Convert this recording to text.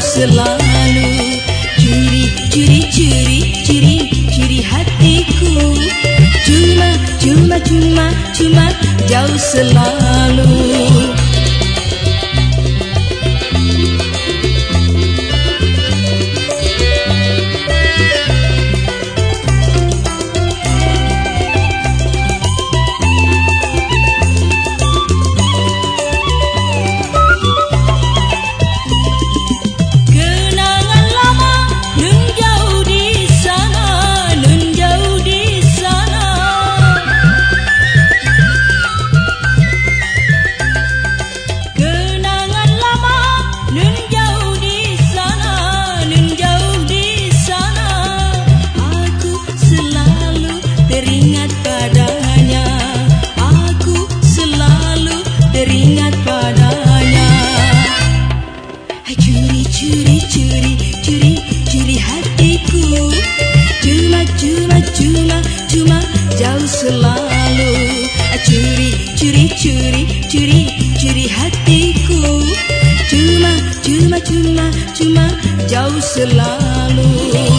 selalu. Curi, curi, curi, curi, curi hatiku. Cuma, cuma, cuma, cuma jauh selalu selalu. Curi, curi, curi, curi, curi hatiku. Cuma, cuma, cuma, cuma jauh selalu